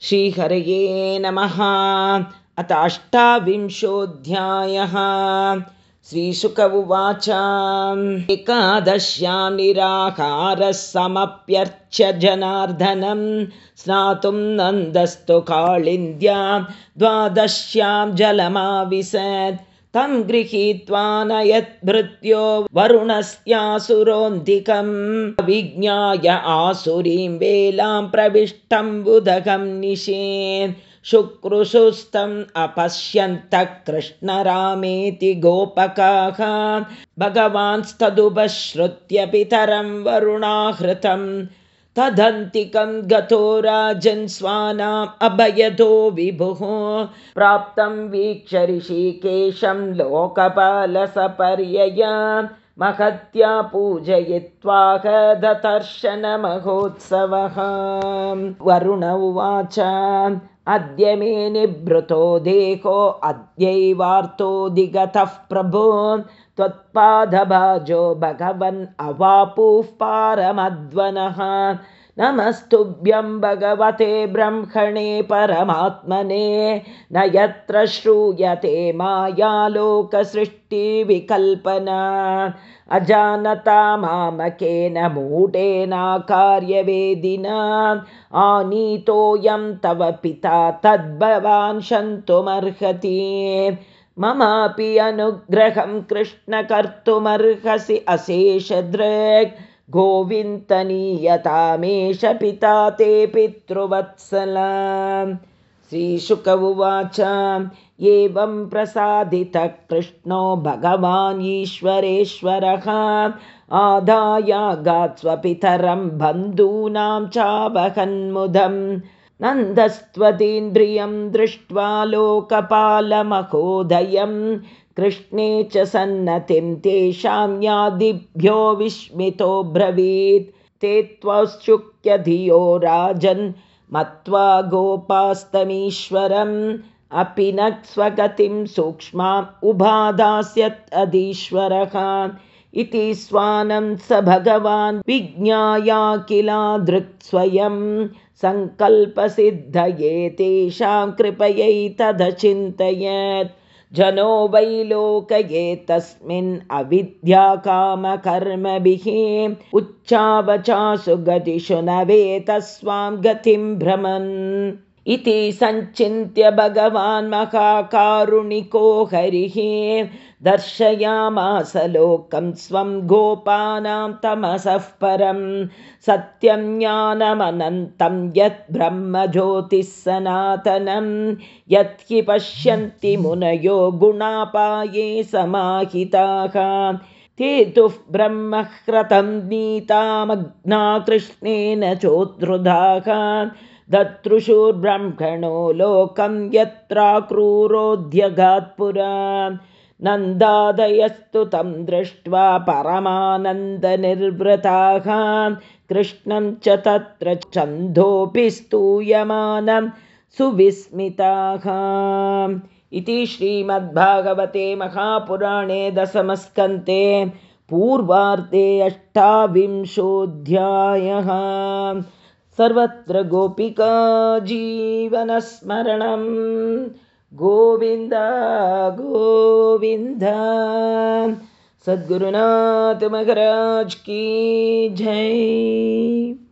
श्रीहरये नमः। अथ अष्टाविंशोऽध्यायः। श्रीशुक उवाच। एकादश्यां निराकारः समप्यर्च्य जनार्दनं। स्नातुं नन्दस्तु काळिन्द्यां द्वादश्यां जलमाविशत् तं गृहीत्वा नयद्भृत्यो वरुणस्यासुरोऽन्तिकं विज्ञाय आसुरीं वेलां प्रविष्टं बुधकं निषेन् शुक्रुशुस्तम् अपश्यन्तः कृष्णरामेति गोपकाः भगवांस्तदुपश्रुत्य पितरं वरुणाहृतं तदन्तिकं गतो राजन् स्वानाम् अभयदो विभुः। प्राप्तं वीक्षऋषिकेशं लोकपालसपर्यया। महत्या पूजयित्वा दर्शनमहोत्सवः वरुण उवाच अद्य मे निभृतो देहो अद्यैवार्तोऽधिगतः प्रभो। त्वत्पादभाजो भगवन् अवापुः पारमध्वनः नमस्तुभ्यं भगवते ब्रह्मणे परमात्मने न यत्र श्रूयते मायालोकसृष्टिविकल्पना। अजानता मामकेन मूढेनाकार्यवेदिना आनीतोऽयं तव पिता तद्भवान् शन्तुमर्हति। ममापि अनुग्रहं कृष्ण कर्तुमर्हसि अशेषदृक् गोविन्तनीयतामेष पिता ते पितृवत्सला। श्रीशुक उवाच एवं प्रसादितः कृष्णो भगवान् ईश्वरेश्वरः। आदायागात्स्वपितरं बन्धूनां चावहन्मुदं नन्दस्त्वतीन्द्रियं दृष्ट्वा लोकपालमहोदयं कृष्णे च सन्नतिं तेषां यादिभ्यो विस्मितो ब्रवीत्। ते त्वश्चुक्यधियो राजन् मत्वा गोपास्तमीश्वरम् अपि न स्वगतिं सूक्ष्माम् उभादास्यत् अधीश्वरः। इति स्वानं स भगवान् विज्ञाया किलादृक्स्वयं सङ्कल्पसिद्धये तेषां कृपयैतदचिन्तयत् जनो वै लोकये तस्मिन् अविद्याकामकर्मभिः उच्चावचासु गतिषु न वेतस्वां गतिं भ्रमन् इति सञ्चिन्त्य भगवान् महाकारुणिको हरिः दर्शयामास लोकं स्वं गोपानां तमसः परं। सत्यं ज्ञानमनन्तं यत् ब्रह्मज्योतिः सनातनं यत् हि पश्यन्ति मुनयो गुणापाये समाहिताः। ते तु ब्रह्मह्रतं नीतामग्ना कृष्णेन चोद्धृधाः दतृशुर्ब्रह्मणो लोकं यत्राक्रूरोऽध्यगात्पुरा नन्दादयस्तु तं दृष्ट्वा परमानन्दनिर्वृताः। कृष्णं च तत्र छन्दोऽपि स्तूयमानं सुविस्मिताः। इति श्रीमद्भागवते महापुराणे दशमस्कन्ते पूर्वार्धे अष्टाविंशोऽध्यायः सर्वत्र गोपिका जीवनस्मरणं गोविन्द गोविन्द। सद्गुरुनाथ की जय